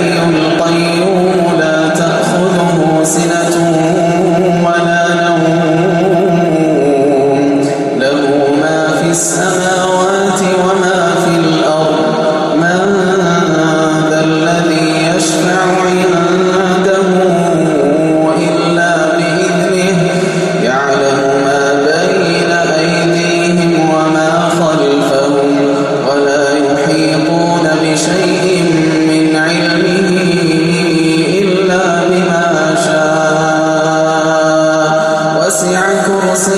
أنهم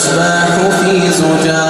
الْمِصْبَاحُ فِي زُجَاجٍ.